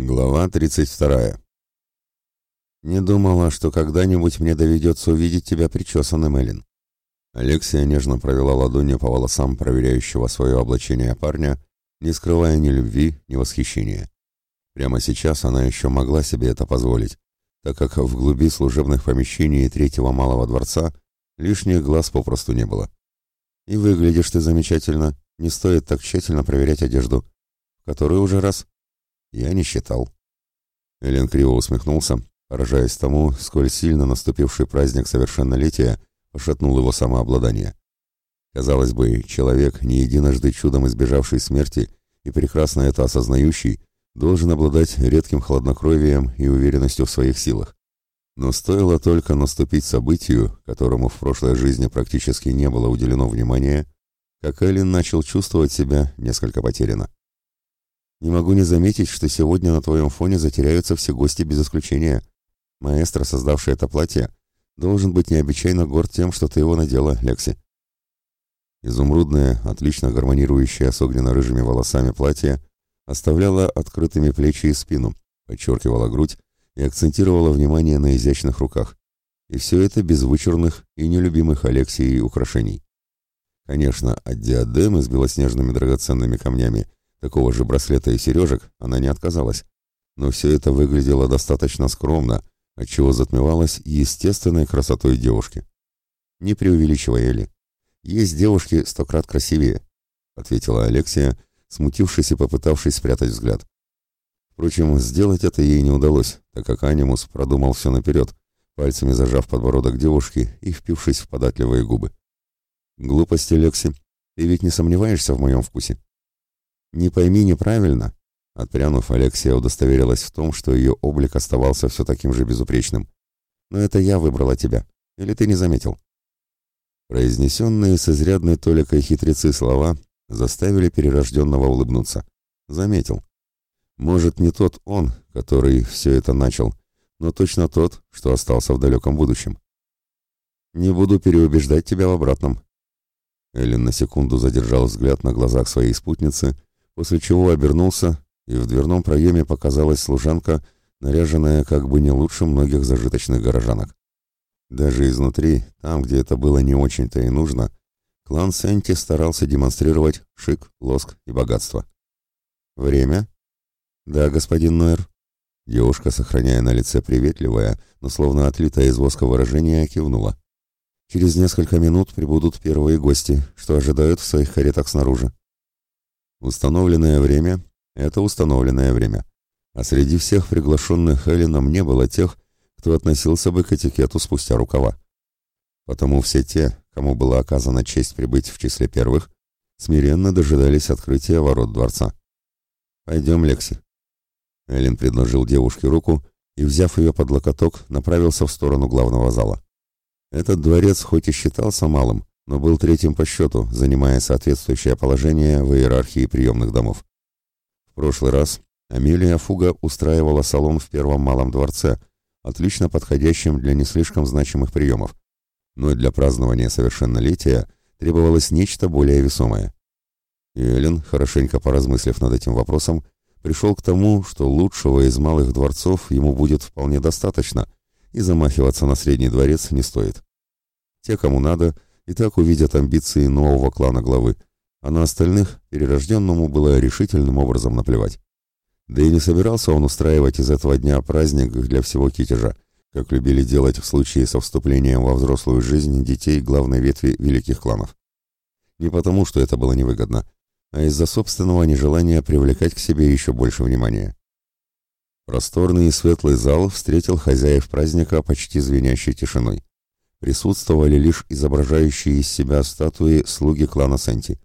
Глава 32. «Не думала, что когда-нибудь мне доведется увидеть тебя причесанным, Эллен». Алексия нежно провела ладонью по волосам проверяющего свое облачение парня, не скрывая ни любви, ни восхищения. Прямо сейчас она еще могла себе это позволить, так как в глуби служебных помещений третьего малого дворца лишних глаз попросту не было. «И выглядишь ты замечательно, не стоит так тщательно проверять одежду. Который уже раз?» Я не считал. Элен криво усмехнулся, поражаясь тому, сколь сильно наступивший праздник совершеннолетия пошатнул его самообладание. Казалось бы, человек, не единожды чудом избежавший смерти и прекрасно это осознающий, должен обладать редким хладнокровием и уверенностью в своих силах. Но стоило только наступить событию, которому в прошлой жизни практически не было уделено внимания, как Эллен начал чувствовать себя несколько потерянно. Не могу не заметить, что сегодня на твоем фоне затеряются все гости без исключения. Маэстро, создавший это платье, должен быть необычайно горд тем, что ты его надела, Лекси. Изумрудное, отлично гармонирующее с огненно-рыжими волосами платье оставляло открытыми плечи и спину, подчеркивало грудь и акцентировало внимание на изящных руках. И все это без вычурных и нелюбимых Алексией украшений. Конечно, от диадемы с белоснежными драгоценными камнями Такого же браслета и сережек она не отказалась. Но все это выглядело достаточно скромно, отчего затмевалось естественной красотой девушки. «Не преувеличивай, Элли. Есть девушки сто крат красивее», — ответила Алексия, смутившись и попытавшись спрятать взгляд. Впрочем, сделать это ей не удалось, так как Анимус продумал все наперед, пальцами зажав подбородок девушки и впившись в податливые губы. «Глупости, Лекси. Ты ведь не сомневаешься в моем вкусе?» Не пойми неправильно. Отпрянув, Алексия удостоверилась в том, что ее облик оставался все таким же безупречным. Но это я выбрала тебя. Или ты не заметил? Произнесенные с изрядной толикой хитрецы слова заставили перерожденного улыбнуться. Заметил. Может, не тот он, который все это начал, но точно тот, что остался в далеком будущем. Не буду переубеждать тебя в обратном. Эллен на секунду задержал взгляд на глазах своей спутницы, после чего обернулся, и в дверном проеме показалась служанка, наряженная как бы не лучше многих зажиточных горожанок. Даже изнутри, там, где это было не очень-то и нужно, клан Сенти старался демонстрировать шик, лоск и богатство. «Время?» «Да, господин Нойер». Девушка, сохраняя на лице приветливое, но словно отлитое из воска выражение, кивнула. «Через несколько минут прибудут первые гости, что ожидают в своих каретах снаружи. Установленное время — это установленное время. А среди всех приглашенных Эллином не было тех, кто относился бы к этикету спустя рукава. Потому все те, кому была оказана честь прибыть в числе первых, смиренно дожидались открытия ворот дворца. «Пойдем, Лекси». Эллен предложил девушке руку и, взяв ее под локоток, направился в сторону главного зала. Этот дворец хоть и считался малым, но был третьим по счету, занимая соответствующее положение в иерархии приемных домов. В прошлый раз Амелия Фуга устраивала салон в Первом Малом дворце, отлично подходящим для не слишком значимых приемов. Но для празднования совершеннолетия требовалось нечто более весомое. И Эллен, хорошенько поразмыслив над этим вопросом, пришел к тому, что лучшего из малых дворцов ему будет вполне достаточно, и замахиваться на средний дворец не стоит. Те, кому надо – и так увидят амбиции нового клана главы, а на остальных перерожденному было решительным образом наплевать. Да и не собирался он устраивать из этого дня праздник для всего китежа, как любили делать в случае со вступлением во взрослую жизнь детей главной ветви великих кланов. Не потому, что это было невыгодно, а из-за собственного нежелания привлекать к себе еще больше внимания. Просторный и светлый зал встретил хозяев праздника почти звенящей тишиной присутствовали лишь изображающие из себя статуи слуги клана Сенти.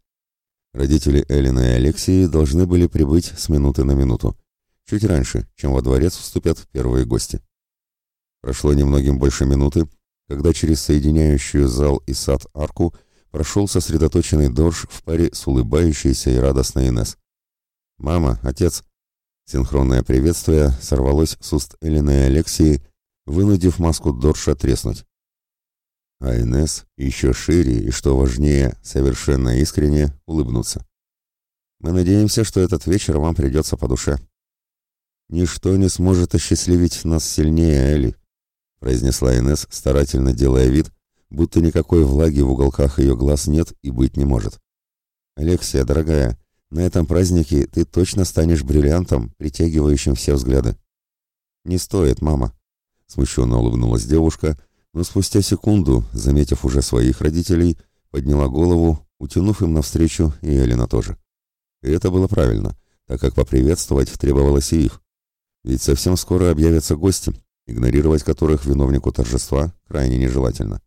Родители Эллина и Алексии должны были прибыть с минуты на минуту, чуть раньше, чем во дворец вступят первые гости. Прошло немногим больше минуты, когда через соединяющую зал и сад арку прошел сосредоточенный Дорж в паре с улыбающейся и радостной Инесс. «Мама, отец!» Синхронное приветствие сорвалось с уст Эллины и Алексии, вынудив маску Дорша треснуть а Инесс еще шире и, что важнее, совершенно искренне улыбнуться. Мы надеемся, что этот вечер вам придется по душе. «Ничто не сможет осчастливить нас сильнее, Элли», произнесла Инес, старательно делая вид, будто никакой влаги в уголках ее глаз нет и быть не может. «Алексия, дорогая, на этом празднике ты точно станешь бриллиантом, притягивающим все взгляды». «Не стоит, мама», — смущенно улыбнулась девушка, но спустя секунду, заметив уже своих родителей, подняла голову, утянув им навстречу и Элина тоже. И это было правильно, так как поприветствовать требовалось и их. Ведь совсем скоро объявятся гости, игнорировать которых виновнику торжества крайне нежелательно.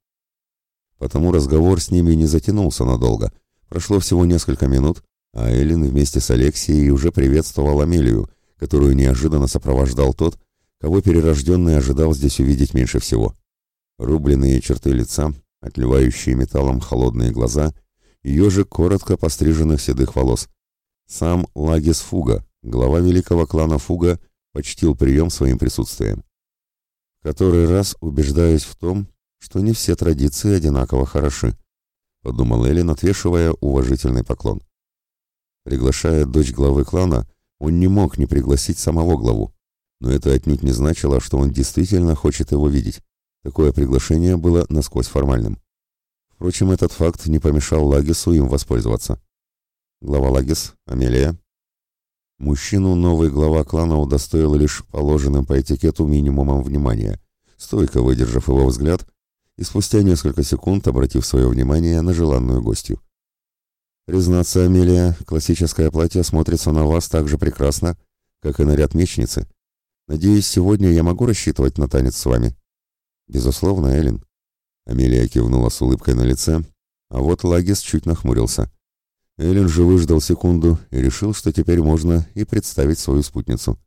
Потому разговор с ними не затянулся надолго. Прошло всего несколько минут, а Эллин вместе с Алексией уже приветствовал Амелию, которую неожиданно сопровождал тот, кого перерожденный ожидал здесь увидеть меньше всего. Рубленные черты лица, отливающие металлом холодные глаза, ее же коротко постриженных седых волос. Сам Лагис Фуга, глава великого клана Фуга, почтил прием своим присутствием. Который раз убеждаюсь в том, что не все традиции одинаково хороши, подумал Эллен, отвешивая уважительный поклон. Приглашая дочь главы клана, он не мог не пригласить самого главу, но это отнюдь не значило, что он действительно хочет его видеть. Такое приглашение было насквозь формальным. Впрочем, этот факт не помешал Лагису им воспользоваться. Глава Лагис, Амелия. Мужчину новый глава клана удостоил лишь положенным по этикету минимумом внимания, стойко выдержав его взгляд и спустя несколько секунд обратив свое внимание на желанную гостью. «Признаться, Амелия, классическое платье смотрится на вас так же прекрасно, как и наряд мечницы. Надеюсь, сегодня я могу рассчитывать на танец с вами?» «Безусловно, Эллен». Амелия кивнула с улыбкой на лице, а вот Лагис чуть нахмурился. Эллен же выждал секунду и решил, что теперь можно и представить свою спутницу.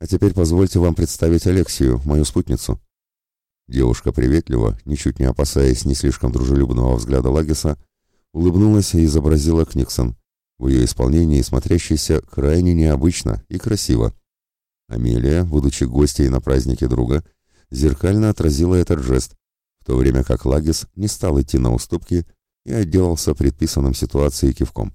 «А теперь позвольте вам представить Алексию, мою спутницу». Девушка приветливо, ничуть не опасаясь ни слишком дружелюбного взгляда Лагиса, улыбнулась и изобразила Книксон, в ее исполнении смотрящейся крайне необычно и красиво. Амелия, будучи гостьей на празднике друга, зеркально отразила этот жест, в то время как Лагис не стал идти на уступки и отделался предписанным ситуацией кивком.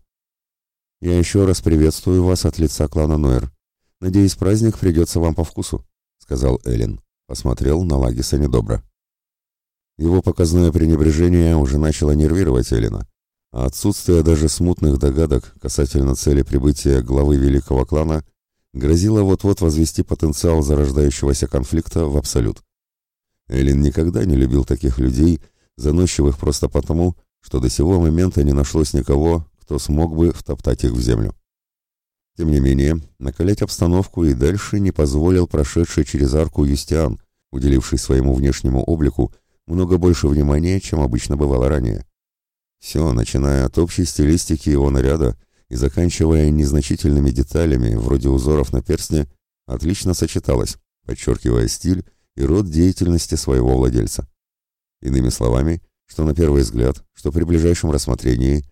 «Я еще раз приветствую вас от лица клана Нойер. Надеюсь, праздник придется вам по вкусу», — сказал Эллен посмотрел на Лагиса недобро. Его показное пренебрежение уже начало нервировать Элина, а отсутствие даже смутных догадок касательно цели прибытия главы великого клана грозило вот-вот возвести потенциал зарождающегося конфликта в абсолют. Элин никогда не любил таких людей, заносчивых просто потому, что до сего момента не нашлось никого, кто смог бы втоптать их в землю. Тем не менее, накалять обстановку и дальше не позволил прошедший через арку Юстиан, уделивший своему внешнему облику много больше внимания, чем обычно бывало ранее. Все, начиная от общей стилистики его наряда и заканчивая незначительными деталями, вроде узоров на перстне, отлично сочеталось, подчеркивая стиль и род деятельности своего владельца. Иными словами, что на первый взгляд, что при ближайшем рассмотрении,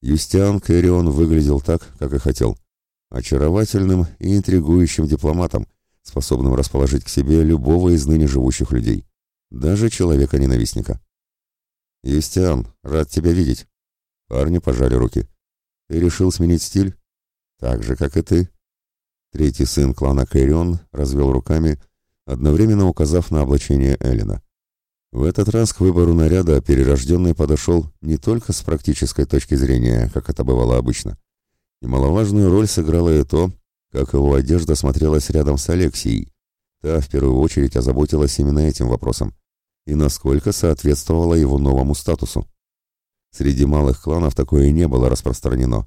Юстиан Кэрион выглядел так, как и хотел – очаровательным и интригующим дипломатом, способным расположить к себе любого из ныне живущих людей, даже человека-ненавистника. «Юстиан, рад тебя видеть». Парни пожали руки. «Ты решил сменить стиль?» «Так же, как и ты». Третий сын клана Кэрион развел руками, одновременно указав на облачение Эллина. В этот раз к выбору наряда перерожденный подошел не только с практической точки зрения, как это бывало обычно, Немаловажную роль сыграло и то, как его одежда смотрелась рядом с Алексией. Та в первую очередь озаботилась именно этим вопросом и насколько соответствовала его новому статусу. Среди малых кланов такое не было распространено,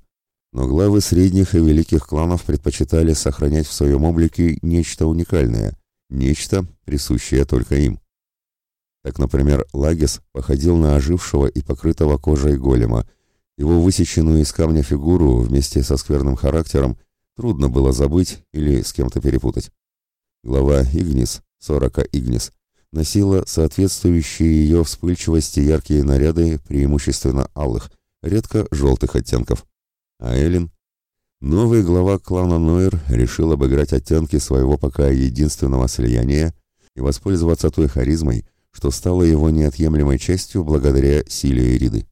но главы средних и великих кланов предпочитали сохранять в своем облике нечто уникальное, нечто, присущее только им. Так, например, Лагис походил на ожившего и покрытого кожей голема – его высеченную из камня фигуру вместе со скверным характером трудно было забыть или с кем-то перепутать. Глава Игнис, Сорока Игнис, носила соответствующие ее вспыльчивости яркие наряды, преимущественно алых, редко желтых оттенков. А Эллен? Новый глава клана Нойер решил обыграть оттенки своего пока единственного слияния и воспользоваться той харизмой, что стало его неотъемлемой частью благодаря силе Эриды.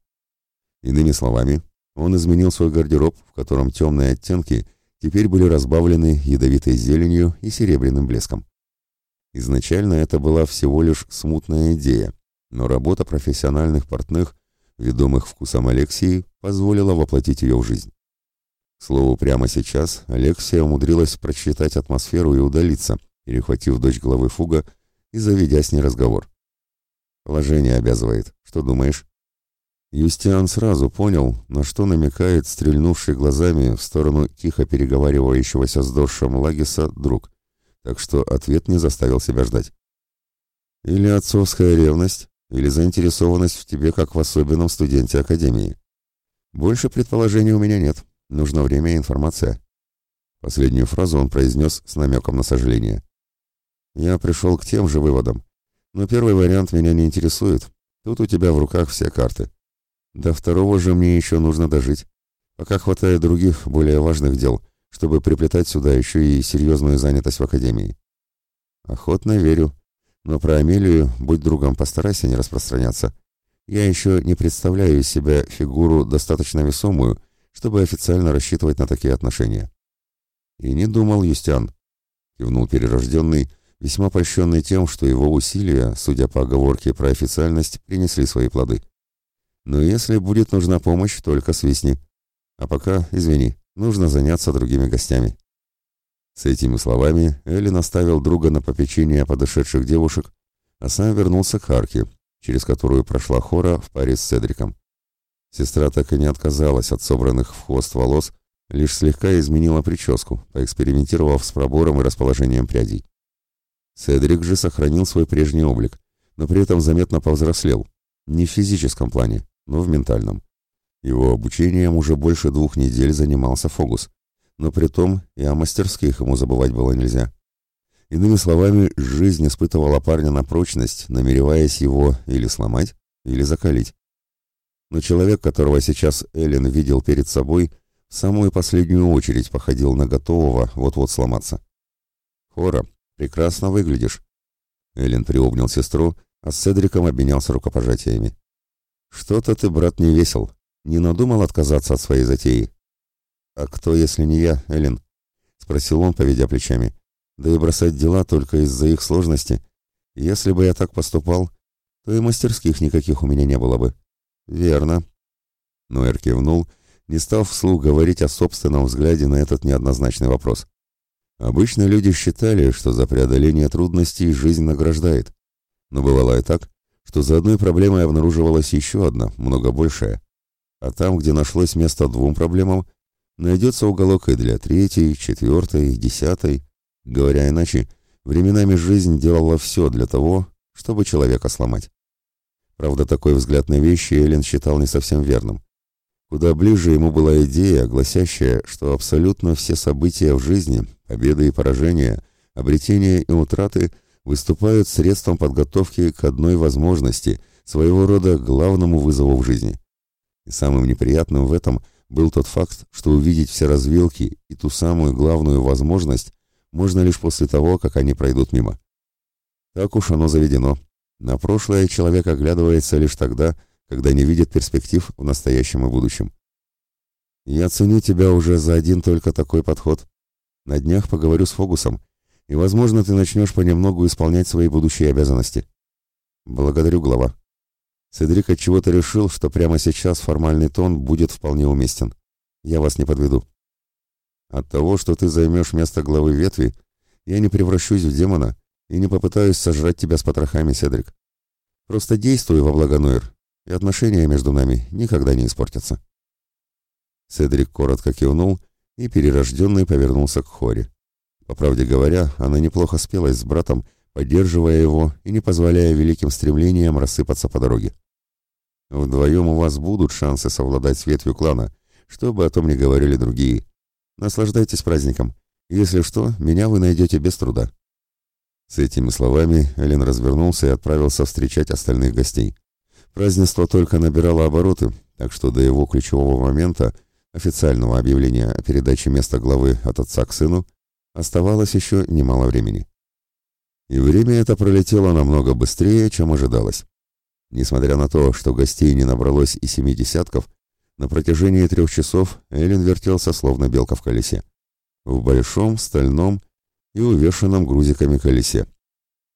Иными словами, он изменил свой гардероб, в котором темные оттенки теперь были разбавлены ядовитой зеленью и серебряным блеском. Изначально это была всего лишь смутная идея, но работа профессиональных портных, ведомых вкусом Алексии, позволила воплотить ее в жизнь. К слову, прямо сейчас Алексия умудрилась прочитать атмосферу и удалиться, перехватив дочь главы Фуга и заведя с ней разговор. «Положение обязывает. Что думаешь?» Юстиан сразу понял, на что намекает стрельнувший глазами в сторону тихо переговаривающегося с Доршем Лагиса друг, так что ответ не заставил себя ждать. «Или отцовская ревность, или заинтересованность в тебе как в особенном студенте Академии. Больше предположений у меня нет, нужно время и информация». Последнюю фразу он произнес с намеком на сожаление. «Я пришел к тем же выводам, но первый вариант меня не интересует, тут у тебя в руках все карты». До второго же мне еще нужно дожить. Пока хватает других, более важных дел, чтобы приплетать сюда еще и серьезную занятость в академии. Охотно верю. Но про Амелию, будь другом, постарайся не распространяться. Я еще не представляю из себя фигуру достаточно весомую, чтобы официально рассчитывать на такие отношения. И не думал Юстиан, кивнул перерожденный, весьма польщенный тем, что его усилия, судя по оговорке про официальность, принесли свои плоды. Но если будет нужна помощь, только свистни. А пока, извини, нужно заняться другими гостями. С этими словами Эллен оставил друга на попечение подошедших девушек, а сам вернулся к арке, через которую прошла хора в паре с Седриком. Сестра так и не отказалась от собранных в хвост волос, лишь слегка изменила прическу, поэкспериментировав с пробором и расположением прядей. Седрик же сохранил свой прежний облик, но при этом заметно повзрослел, не в физическом плане, но в ментальном. Его обучением уже больше двух недель занимался Фогус, но при том и о мастерских ему забывать было нельзя. Иными словами, жизнь испытывала парня на прочность, намереваясь его или сломать, или закалить. Но человек, которого сейчас Эллен видел перед собой, в самую последнюю очередь походил на готового вот-вот сломаться. «Хора, прекрасно выглядишь!» Эллен приобнял сестру, а с Седриком обменялся рукопожатиями. «Что-то ты, брат, не весел. Не надумал отказаться от своей затеи?» «А кто, если не я, Эллен?» — спросил он, поведя плечами. «Да и бросать дела только из-за их сложности. Если бы я так поступал, то и мастерских никаких у меня не было бы». «Верно». Ноэр кивнул, не став вслух говорить о собственном взгляде на этот неоднозначный вопрос. Обычно люди считали, что за преодоление трудностей жизнь награждает. Но бывало и так, что за одной проблемой обнаруживалась еще одна, много большая. А там, где нашлось место двум проблемам, найдется уголок и для третьей, четвертой, десятой. Говоря иначе, временами жизнь делала все для того, чтобы человека сломать. Правда, такой взгляд на вещи Эллен считал не совсем верным. Куда ближе ему была идея, гласящая, что абсолютно все события в жизни, победы и поражения, обретения и утраты – выступают средством подготовки к одной возможности, своего рода главному вызову в жизни. И самым неприятным в этом был тот факт, что увидеть все развилки и ту самую главную возможность можно лишь после того, как они пройдут мимо. Так уж оно заведено. На прошлое человек оглядывается лишь тогда, когда не видит перспектив в настоящем и будущем. Я ценю тебя уже за один только такой подход. На днях поговорю с Фогусом, и, возможно, ты начнешь понемногу исполнять свои будущие обязанности. Благодарю, глава. Седрик от чего-то решил, что прямо сейчас формальный тон будет вполне уместен. Я вас не подведу. От того, что ты займешь место главы ветви, я не превращусь в демона и не попытаюсь сожрать тебя с потрохами, Седрик. Просто действуй во благо Нойр, и отношения между нами никогда не испортятся. Седрик коротко кивнул, и перерожденный повернулся к Хоре. По правде говоря, она неплохо спелась с братом, поддерживая его и не позволяя великим стремлениям рассыпаться по дороге. Вдвоем у вас будут шансы совладать с ветвью клана, что бы о том ни говорили другие. Наслаждайтесь праздником. Если что, меня вы найдете без труда. С этими словами Элен развернулся и отправился встречать остальных гостей. Празднество только набирало обороты, так что до его ключевого момента, официального объявления о передаче места главы от отца к сыну, Оставалось еще немало времени. И время это пролетело намного быстрее, чем ожидалось. Несмотря на то, что гостей не набралось и семи десятков, на протяжении трех часов Эллен вертелся словно белка в колесе. в большом, стальном и увешанном грузиками колесе.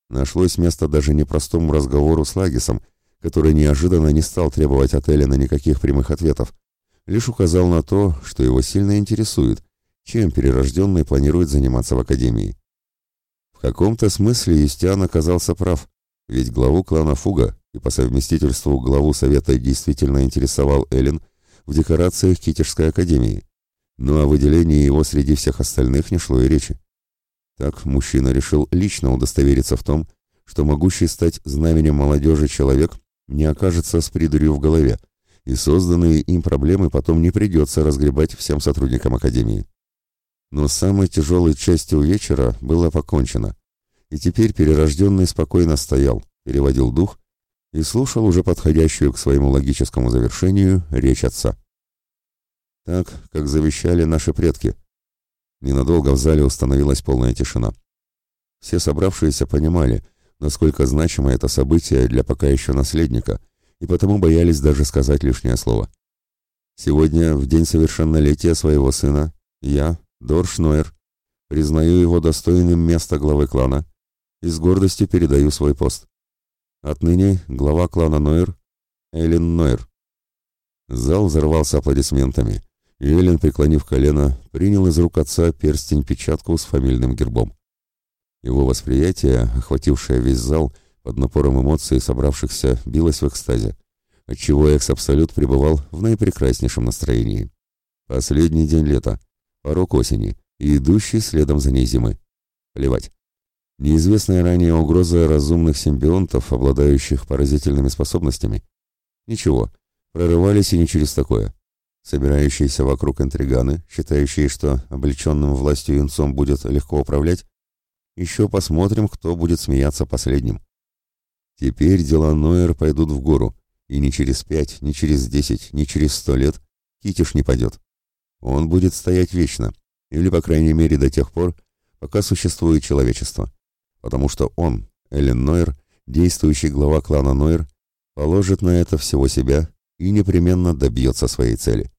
Нашлось место даже непростому разговору с Лагисом, который неожиданно не стал требовать от Эллина никаких прямых ответов, лишь указал на то, что его сильно интересует, чем перерожденный планирует заниматься в Академии. Каком-то смысле Юстиан оказался прав, ведь главу клана Фуга и по совместительству главу Совета действительно интересовал Эллен в декорациях Китежской Академии, но о выделении его среди всех остальных не шло и речи. Так мужчина решил лично удостовериться в том, что могущий стать знаменем молодежи человек не окажется с придурью в голове, и созданные им проблемы потом не придется разгребать всем сотрудникам Академии. Но самой тяжелой частью вечера было покончено, и теперь перерожденный спокойно стоял, переводил дух и слушал уже подходящую к своему логическому завершению речь отца. Так, как завещали наши предки. Ненадолго в зале установилась полная тишина. Все собравшиеся понимали, насколько значимо это событие для пока еще наследника, и потому боялись даже сказать лишнее слово. Сегодня, в день совершеннолетия своего сына, я, Дорш Нойер, признаю его достойным места главы клана и с гордостью передаю свой пост. Отныне глава клана Нойер — Эллен Нойер. Зал взорвался аплодисментами, и Эллен, преклонив колено, принял из рук отца перстень-печатку с фамильным гербом. Его восприятие, охватившее весь зал, под напором эмоций собравшихся, билось в экстазе, отчего Экс-Абсолют пребывал в наипрекраснейшем настроении. Последний день лета, порог осени и идущий следом за ней зимы. Плевать. Неизвестная ранее угроза разумных симбионтов, обладающих поразительными способностями. Ничего, прорывались и не через такое. Собирающиеся вокруг интриганы, считающие, что облеченным властью юнцом будет легко управлять, еще посмотрим, кто будет смеяться последним. Теперь дела Нойер пойдут в гору, и ни через пять, ни через десять, ни через сто лет Китиш не падет. Он будет стоять вечно, или, по крайней мере, до тех пор, пока существует человечество потому что он, Эллен Нойер, действующий глава клана Нойер, положит на это всего себя и непременно добьется своей цели.